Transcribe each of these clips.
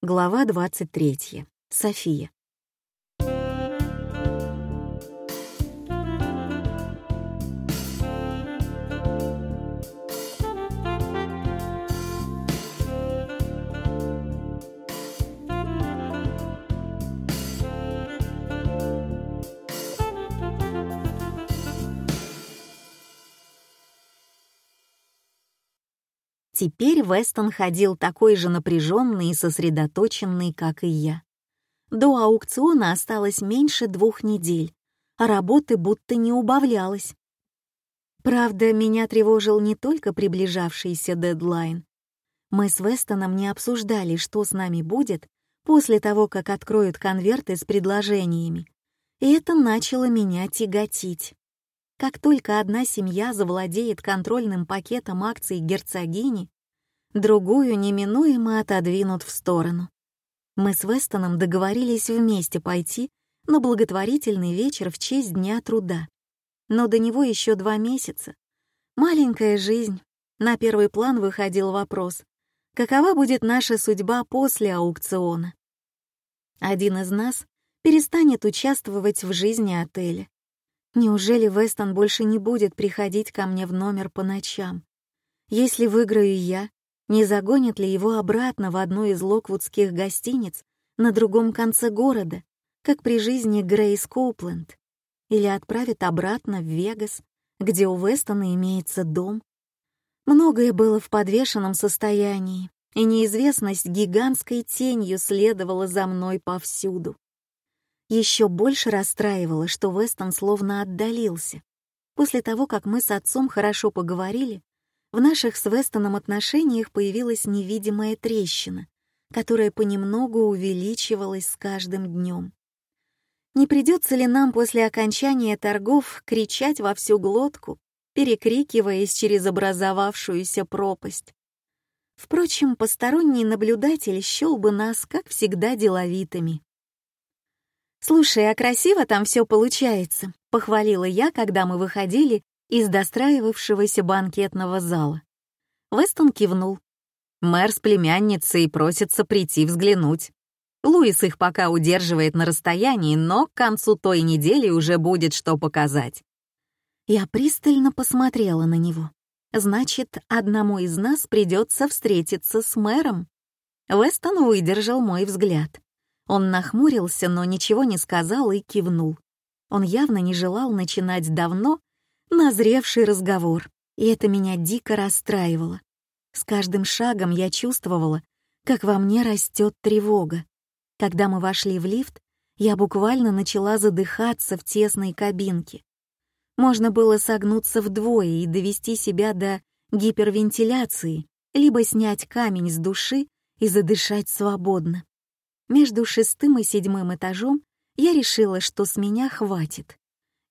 Глава 23. София. Теперь Вестон ходил такой же напряженный и сосредоточенный, как и я. До аукциона осталось меньше двух недель, а работы будто не убавлялось. Правда, меня тревожил не только приближавшийся дедлайн. Мы с Вестоном не обсуждали, что с нами будет после того, как откроют конверты с предложениями. И это начало меня тяготить. Как только одна семья завладеет контрольным пакетом акций герцогини, другую неминуемо отодвинут в сторону. Мы с Вестоном договорились вместе пойти на благотворительный вечер в честь Дня труда. Но до него еще два месяца. Маленькая жизнь. На первый план выходил вопрос, какова будет наша судьба после аукциона. Один из нас перестанет участвовать в жизни отеля, Неужели Вестон больше не будет приходить ко мне в номер по ночам? Если выиграю я, не загонит ли его обратно в одну из локвудских гостиниц на другом конце города, как при жизни Грейс Коупленд? Или отправит обратно в Вегас, где у Вестона имеется дом? Многое было в подвешенном состоянии, и неизвестность гигантской тенью следовала за мной повсюду. Еще больше расстраивало, что Вестон словно отдалился. После того, как мы с отцом хорошо поговорили, в наших с Вестоном отношениях появилась невидимая трещина, которая понемногу увеличивалась с каждым днем. Не придется ли нам после окончания торгов кричать во всю глотку, перекрикиваясь через образовавшуюся пропасть? Впрочем, посторонний наблюдатель счел бы нас, как всегда, деловитыми. «Слушай, а красиво там все получается», — похвалила я, когда мы выходили из достраивавшегося банкетного зала. Вестон кивнул. Мэр с племянницей просится прийти взглянуть. Луис их пока удерживает на расстоянии, но к концу той недели уже будет что показать. Я пристально посмотрела на него. Значит, одному из нас придется встретиться с мэром. Вестон выдержал мой взгляд. Он нахмурился, но ничего не сказал и кивнул. Он явно не желал начинать давно назревший разговор, и это меня дико расстраивало. С каждым шагом я чувствовала, как во мне растет тревога. Когда мы вошли в лифт, я буквально начала задыхаться в тесной кабинке. Можно было согнуться вдвое и довести себя до гипервентиляции, либо снять камень с души и задышать свободно. Между шестым и седьмым этажом я решила, что с меня хватит,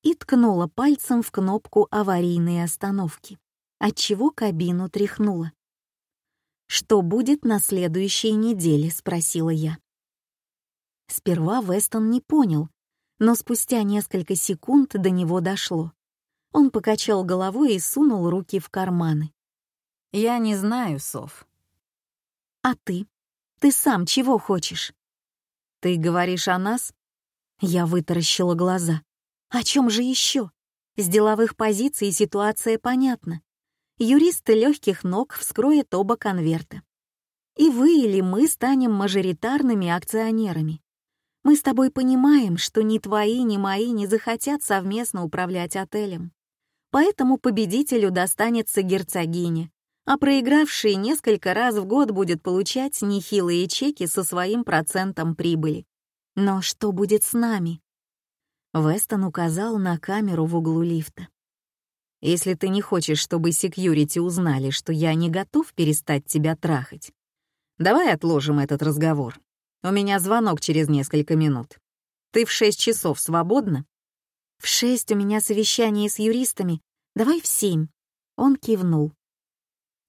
и ткнула пальцем в кнопку аварийной остановки, отчего кабину тряхнула. «Что будет на следующей неделе?» — спросила я. Сперва Вестон не понял, но спустя несколько секунд до него дошло. Он покачал головой и сунул руки в карманы. «Я не знаю, Сов». «А ты? Ты сам чего хочешь?» «Ты говоришь о нас?» Я вытаращила глаза. «О чем же еще? С деловых позиций ситуация понятна. Юристы легких ног вскроет оба конверта. И вы или мы станем мажоритарными акционерами. Мы с тобой понимаем, что ни твои, ни мои не захотят совместно управлять отелем. Поэтому победителю достанется герцогиня, а проигравший несколько раз в год будет получать нехилые чеки со своим процентом прибыли. Но что будет с нами? Вестон указал на камеру в углу лифта. «Если ты не хочешь, чтобы секьюрити узнали, что я не готов перестать тебя трахать, давай отложим этот разговор. У меня звонок через несколько минут. Ты в шесть часов свободна?» «В шесть у меня совещание с юристами. Давай в семь». Он кивнул.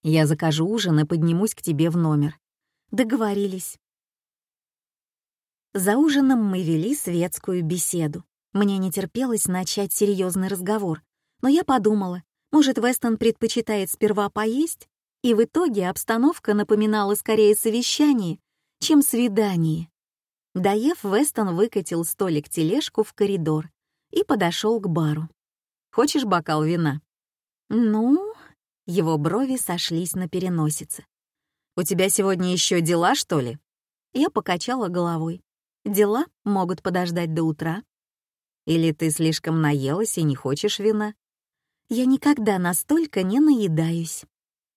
Я закажу ужин и поднимусь к тебе в номер. Договорились. За ужином мы вели светскую беседу. Мне не терпелось начать серьезный разговор, но я подумала, может, Вестон предпочитает сперва поесть? И в итоге обстановка напоминала скорее совещание, чем свидание. Доев, Вестон выкатил столик-тележку в коридор и подошел к бару. «Хочешь бокал вина?» «Ну...» Его брови сошлись на переносице. «У тебя сегодня еще дела, что ли?» Я покачала головой. «Дела могут подождать до утра». «Или ты слишком наелась и не хочешь вина?» «Я никогда настолько не наедаюсь».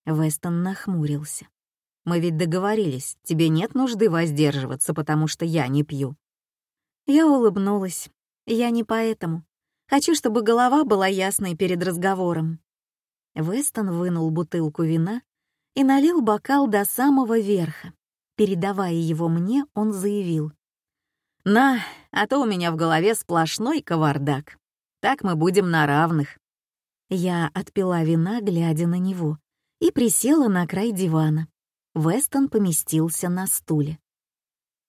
Вестон нахмурился. «Мы ведь договорились, тебе нет нужды воздерживаться, потому что я не пью». Я улыбнулась. Я не поэтому. Хочу, чтобы голова была ясной перед разговором. Вестон вынул бутылку вина и налил бокал до самого верха. Передавая его мне, он заявил. «На, а то у меня в голове сплошной кавардак. Так мы будем на равных». Я отпила вина, глядя на него, и присела на край дивана. Вестон поместился на стуле.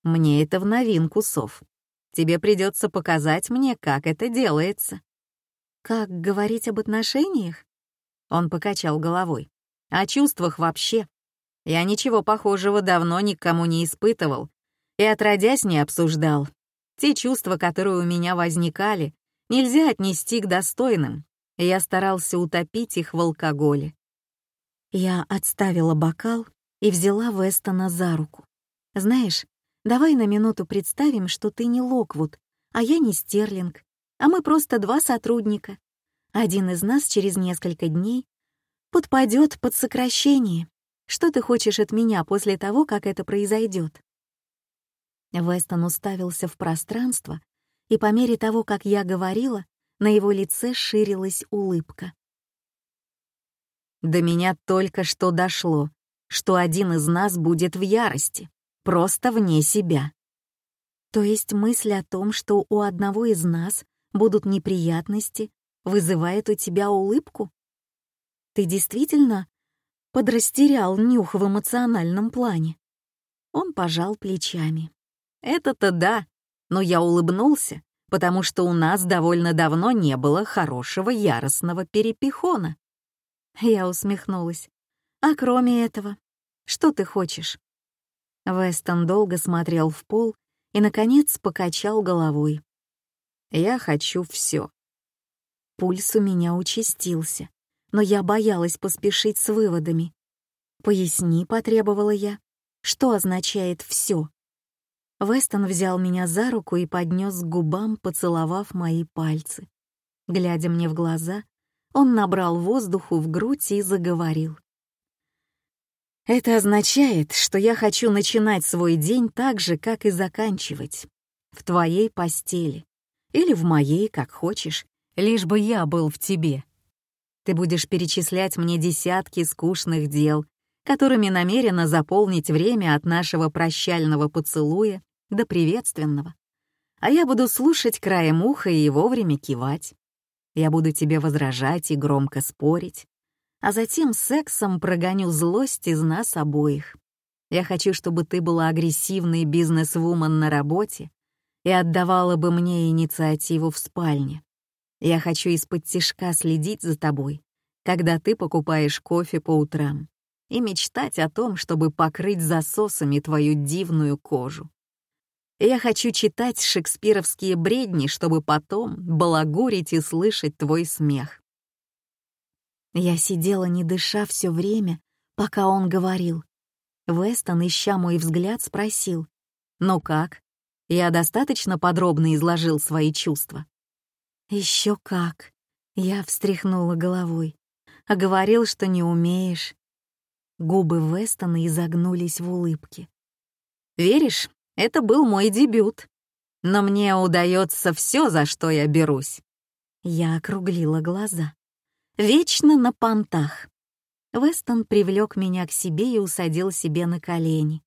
«Мне это в новинку, Сов. Тебе придется показать мне, как это делается». «Как говорить об отношениях?» Он покачал головой. О чувствах вообще. Я ничего похожего давно никому не испытывал и отродясь не обсуждал. Те чувства, которые у меня возникали, нельзя отнести к достойным, я старался утопить их в алкоголе. Я отставила бокал и взяла Вестона за руку. «Знаешь, давай на минуту представим, что ты не Локвуд, а я не Стерлинг, а мы просто два сотрудника. Один из нас через несколько дней подпадет под сокращение. Что ты хочешь от меня после того, как это произойдет? Вестон уставился в пространство, и по мере того, как я говорила, на его лице ширилась улыбка. До меня только что дошло, что один из нас будет в ярости, просто вне себя. То есть мысль о том, что у одного из нас будут неприятности, вызывает у тебя улыбку? Ты действительно подрастерял нюх в эмоциональном плане? Он пожал плечами. Это-то да, но я улыбнулся, потому что у нас довольно давно не было хорошего яростного перепихона. Я усмехнулась. А кроме этого, что ты хочешь? Вестон долго смотрел в пол и, наконец, покачал головой. Я хочу все. Пульс у меня участился, но я боялась поспешить с выводами. «Поясни», — потребовала я, — «что означает все?» Вестон взял меня за руку и поднес к губам, поцеловав мои пальцы. Глядя мне в глаза, он набрал воздуху в грудь и заговорил. «Это означает, что я хочу начинать свой день так же, как и заканчивать. В твоей постели. Или в моей, как хочешь, лишь бы я был в тебе. Ты будешь перечислять мне десятки скучных дел, которыми намерена заполнить время от нашего прощального поцелуя до приветственного. А я буду слушать краем уха и вовремя кивать. Я буду тебе возражать и громко спорить, а затем сексом прогоню злость из нас обоих. Я хочу, чтобы ты была агрессивной бизнес-вумен на работе и отдавала бы мне инициативу в спальне. Я хочу из-под тишка следить за тобой, когда ты покупаешь кофе по утрам, и мечтать о том, чтобы покрыть засосами твою дивную кожу. Я хочу читать шекспировские бредни, чтобы потом балагурить и слышать твой смех. Я сидела, не дыша все время, пока он говорил. Вестон, ища мой взгляд, спросил. «Ну как? Я достаточно подробно изложил свои чувства?» Еще как. Я встряхнула головой. А говорил, что не умеешь. Губы Вестона изогнулись в улыбке. Веришь, это был мой дебют. Но мне удается все, за что я берусь. Я округлила глаза. Вечно на понтах. Вестон привлек меня к себе и усадил себе на колени.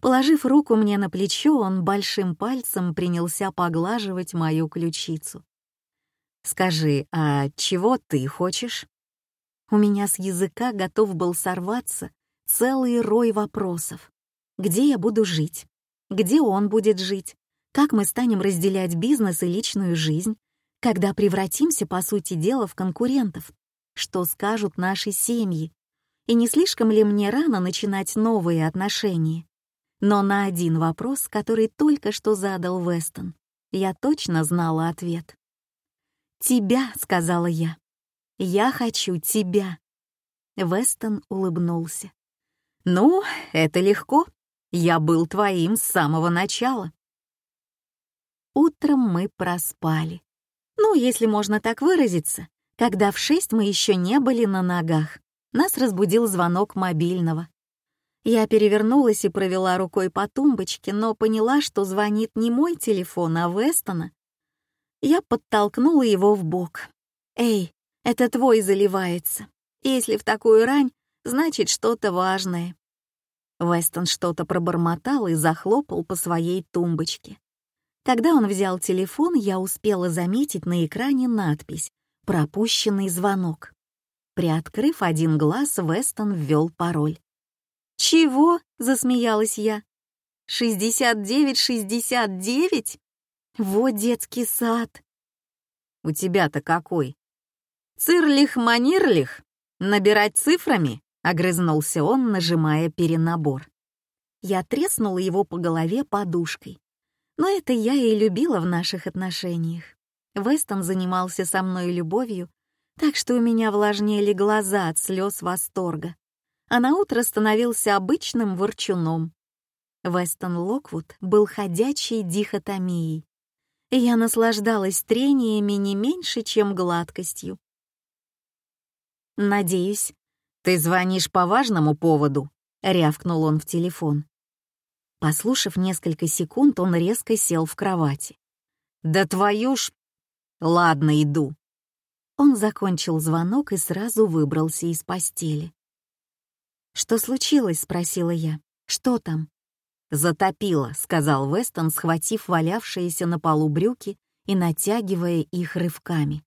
Положив руку мне на плечо, он большим пальцем принялся поглаживать мою ключицу. «Скажи, а чего ты хочешь?» У меня с языка готов был сорваться целый рой вопросов. Где я буду жить? Где он будет жить? Как мы станем разделять бизнес и личную жизнь? Когда превратимся, по сути дела, в конкурентов? Что скажут наши семьи? И не слишком ли мне рано начинать новые отношения? Но на один вопрос, который только что задал Вестон, я точно знала ответ. «Тебя», — сказала я. «Я хочу тебя». Вестон улыбнулся. «Ну, это легко. Я был твоим с самого начала». Утром мы проспали. Ну, если можно так выразиться, когда в шесть мы еще не были на ногах. Нас разбудил звонок мобильного. Я перевернулась и провела рукой по тумбочке, но поняла, что звонит не мой телефон, а Вестона. Я подтолкнула его в бок. «Эй, это твой заливается. Если в такую рань, значит что-то важное». Вестон что-то пробормотал и захлопал по своей тумбочке. Когда он взял телефон, я успела заметить на экране надпись «Пропущенный звонок». Приоткрыв один глаз, Вестон ввел пароль. «Чего?» — засмеялась я. «Шестьдесят девять, шестьдесят девять? Вот детский сад!» «У тебя-то какой?» «Цирлих-манирлих? Набирать цифрами?» — огрызнулся он, нажимая перенабор. Я треснула его по голове подушкой. Но это я и любила в наших отношениях. Вестон занимался со мной любовью, так что у меня влажнели глаза от слез восторга а на утро становился обычным ворчуном. Вестон Локвуд был ходячей дихотомией. Я наслаждалась трениями не меньше, чем гладкостью. «Надеюсь, ты звонишь по важному поводу?» — рявкнул он в телефон. Послушав несколько секунд, он резко сел в кровати. «Да твою ж...» «Ладно, иду». Он закончил звонок и сразу выбрался из постели. «Что случилось?» — спросила я. «Что там?» «Затопило», — сказал Вестон, схватив валявшиеся на полу брюки и натягивая их рывками.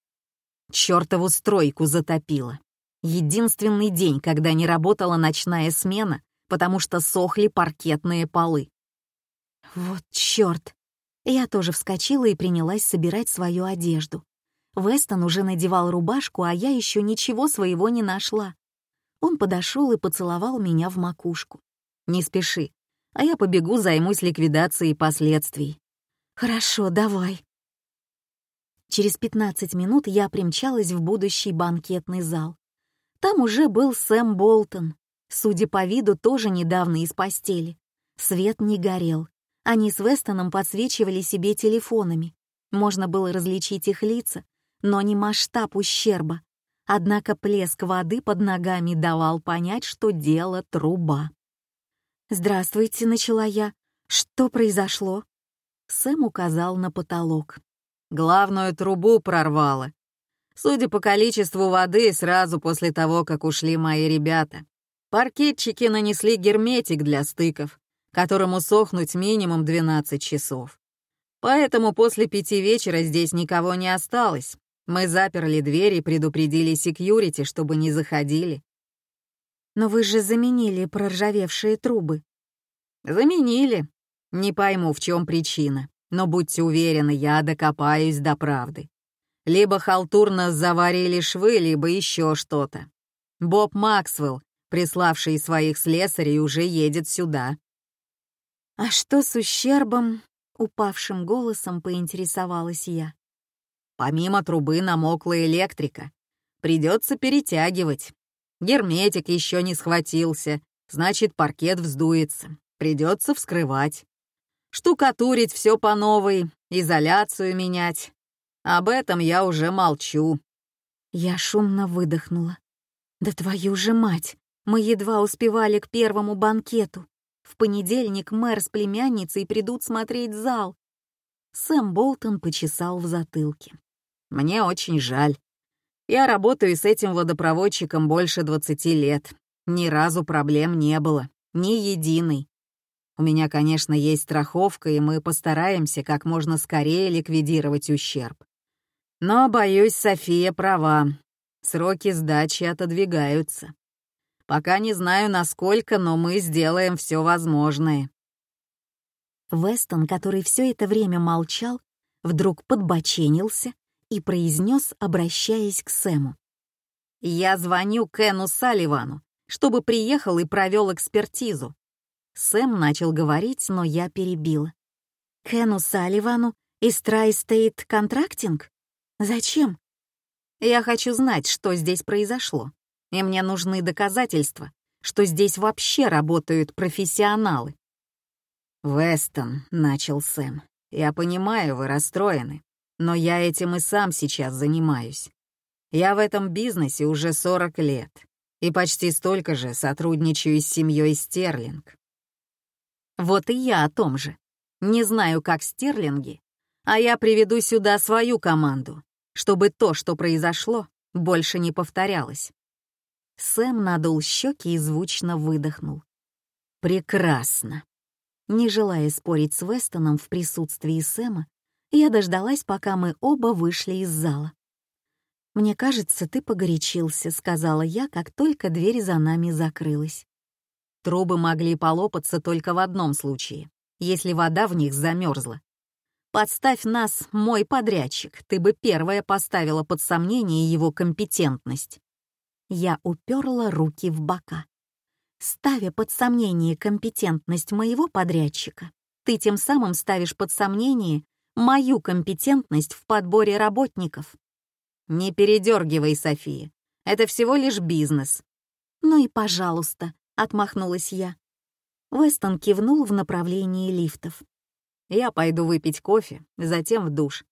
«Чёртову стройку затопило. Единственный день, когда не работала ночная смена, потому что сохли паркетные полы». «Вот чёрт!» Я тоже вскочила и принялась собирать свою одежду. Вестон уже надевал рубашку, а я еще ничего своего не нашла. Он подошел и поцеловал меня в макушку. «Не спеши, а я побегу займусь ликвидацией последствий». «Хорошо, давай». Через 15 минут я примчалась в будущий банкетный зал. Там уже был Сэм Болтон, судя по виду, тоже недавно из постели. Свет не горел. Они с Вестоном подсвечивали себе телефонами. Можно было различить их лица, но не масштаб ущерба. Однако плеск воды под ногами давал понять, что дело труба. «Здравствуйте», — начала я. «Что произошло?» Сэм указал на потолок. «Главную трубу прорвало. Судя по количеству воды, сразу после того, как ушли мои ребята. Паркетчики нанесли герметик для стыков, которому сохнуть минимум 12 часов. Поэтому после пяти вечера здесь никого не осталось, мы заперли дверь и предупредили секьюрити, чтобы не заходили. Но вы же заменили проржавевшие трубы. Заменили. Не пойму, в чем причина, но будьте уверены, я докопаюсь до правды. Либо халтурно заварили швы, либо еще что-то. Боб Максвелл, приславший своих слесарей, уже едет сюда. А что с ущербом? Упавшим голосом поинтересовалась я. Помимо трубы намокла электрика. Придется перетягивать. Герметик еще не схватился, значит, паркет вздуется. Придется вскрывать. Штукатурить все по новой, изоляцию менять. Об этом я уже молчу. Я шумно выдохнула. Да твою же мать! Мы едва успевали к первому банкету. В понедельник мэр с племянницей придут смотреть зал. Сэм Болтон почесал в затылке. Мне очень жаль. Я работаю с этим водопроводчиком больше 20 лет. Ни разу проблем не было. Ни единой. У меня, конечно, есть страховка, и мы постараемся как можно скорее ликвидировать ущерб. Но, боюсь, София права. Сроки сдачи отодвигаются. Пока не знаю, насколько, но мы сделаем все возможное. Вестон, который все это время молчал, вдруг подбоченился и произнес, обращаясь к Сэму. «Я звоню Кену Салливану, чтобы приехал и провел экспертизу. Сэм начал говорить, но я перебила. «Кену Салливану из Tri-State Contracting? Зачем?» «Я хочу знать, что здесь произошло, и мне нужны доказательства, что здесь вообще работают профессионалы». «Вестон», — начал Сэм, — «я понимаю, вы расстроены, но я этим и сам сейчас занимаюсь. Я в этом бизнесе уже 40 лет и почти столько же сотрудничаю с семьей Стерлинг. Вот и я о том же. Не знаю, как Стерлинги, а я приведу сюда свою команду, чтобы то, что произошло, больше не повторялось. Сэм надул щеки и звучно выдохнул. «Прекрасно!» Не желая спорить с Вестоном в присутствии Сэма, я дождалась, пока мы оба вышли из зала. «Мне кажется, ты погорячился», — сказала я, как только дверь за нами закрылась. Трубы могли полопаться только в одном случае, если вода в них замерзла. Подставь нас, мой подрядчик, ты бы первая поставила под сомнение его компетентность. Я уперла руки в бока. Ставя под сомнение компетентность моего подрядчика, ты тем самым ставишь под сомнение мою компетентность в подборе работников. Не передергивай, София. Это всего лишь бизнес. Ну и пожалуйста, отмахнулась я. Вестон кивнул в направлении лифтов. Я пойду выпить кофе, затем в душ.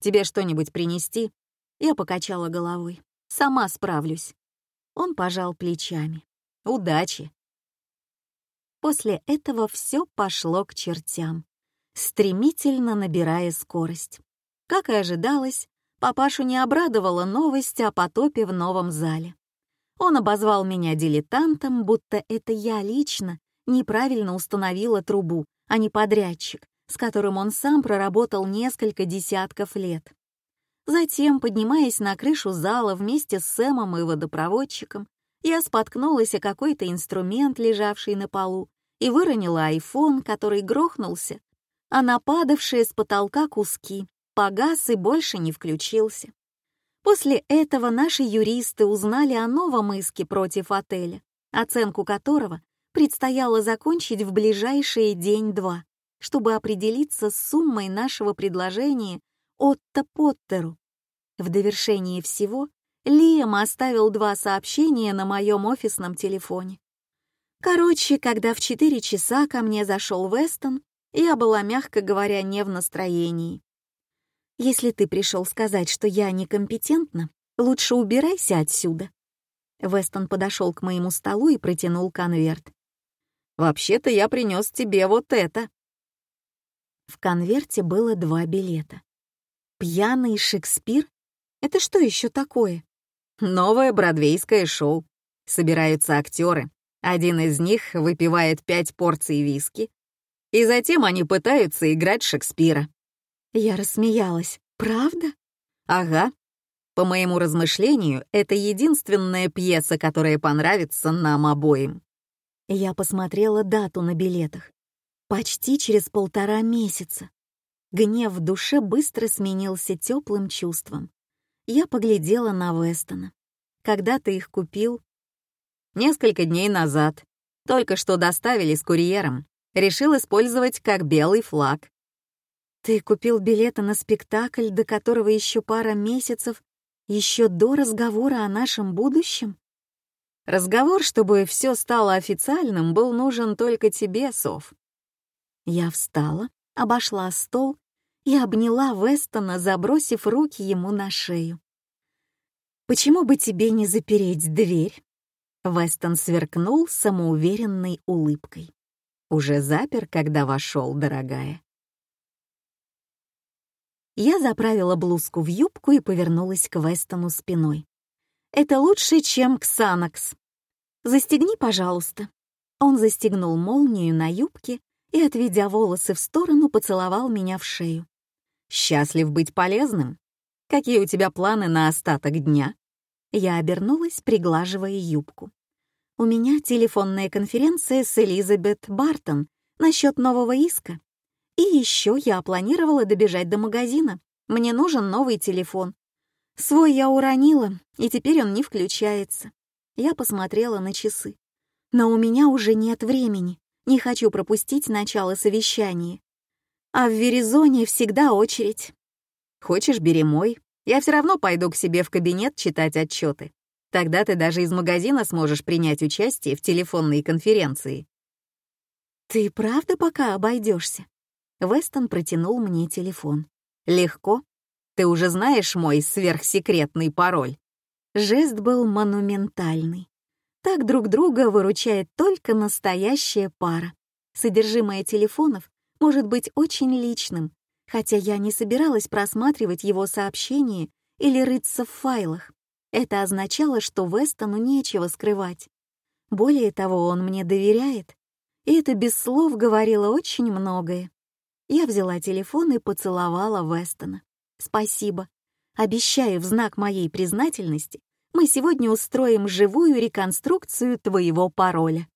Тебе что-нибудь принести? Я покачала головой. Сама справлюсь. Он пожал плечами. Удачи. После этого все пошло к чертям, стремительно набирая скорость. Как и ожидалось, папашу не обрадовала новость о потопе в новом зале. Он обозвал меня дилетантом, будто это я лично неправильно установила трубу, а не подрядчик, с которым он сам проработал несколько десятков лет. Затем, поднимаясь на крышу зала вместе с Сэмом и водопроводчиком, я споткнулась о какой-то инструмент, лежавший на полу, и выронила айфон, который грохнулся, а нападавшие с потолка куски погас и больше не включился. После этого наши юристы узнали о новом иске против отеля, оценку которого предстояло закончить в ближайшие день-два, чтобы определиться с суммой нашего предложения Отто Поттеру. В довершении всего Лиам оставил два сообщения на моем офисном телефоне. Короче, когда в четыре часа ко мне зашел Вестон, я была, мягко говоря, не в настроении. Если ты пришел сказать, что я некомпетентна, лучше убирайся отсюда». Вестон подошел к моему столу и протянул конверт. «Вообще-то я принес тебе вот это». В конверте было два билета. «Пьяный Шекспир? Это что еще такое?» «Новое бродвейское шоу. Собираются актеры. Один из них выпивает пять порций виски, и затем они пытаются играть Шекспира. Я рассмеялась. «Правда?» «Ага. По моему размышлению, это единственная пьеса, которая понравится нам обоим». Я посмотрела дату на билетах. Почти через полтора месяца. Гнев в душе быстро сменился теплым чувством. Я поглядела на Вестона. «Когда ты их купил?» «Несколько дней назад. Только что доставили с курьером. Решил использовать как белый флаг. Ты купил билеты на спектакль, до которого еще пара месяцев, еще до разговора о нашем будущем? Разговор, чтобы все стало официальным, был нужен только тебе, Сов. Я встала, обошла стол и обняла Вестона, забросив руки ему на шею. «Почему бы тебе не запереть дверь?» Вестон сверкнул самоуверенной улыбкой. «Уже запер, когда вошел, дорогая». Я заправила блузку в юбку и повернулась к Вестону спиной. «Это лучше, чем Ксанакс. Застегни, пожалуйста». Он застегнул молнию на юбке и, отведя волосы в сторону, поцеловал меня в шею. «Счастлив быть полезным? Какие у тебя планы на остаток дня?» Я обернулась, приглаживая юбку. «У меня телефонная конференция с Элизабет Бартон насчет нового иска. И еще я планировала добежать до магазина. Мне нужен новый телефон. Свой я уронила, и теперь он не включается. Я посмотрела на часы. Но у меня уже нет времени. Не хочу пропустить начало совещания. А в Веризоне всегда очередь. Хочешь, бери мой. Я все равно пойду к себе в кабинет читать отчеты. Тогда ты даже из магазина сможешь принять участие в телефонной конференции. Ты правда пока обойдешься? Вестон протянул мне телефон. Легко. Ты уже знаешь мой сверхсекретный пароль. Жест был монументальный. Так друг друга выручает только настоящая пара. Содержимое телефонов может быть очень личным, хотя я не собиралась просматривать его сообщения или рыться в файлах. Это означало, что Вестону нечего скрывать. Более того, он мне доверяет. И это без слов говорило очень многое. Я взяла телефон и поцеловала Вестона. «Спасибо. Обещаю в знак моей признательности, мы сегодня устроим живую реконструкцию твоего пароля».